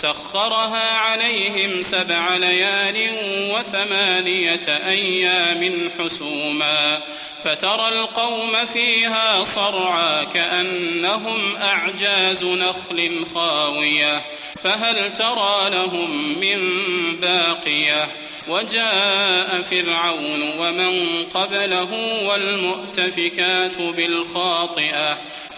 سخرها عليهم سبع ليال وثمانية أيام حسوما فترى القوم فيها صرعى كأنهم أعجاز نخل خاوية فهل ترى لهم من باقية وجاء فرعون ومن قبله والمؤتفكات بالخاطئة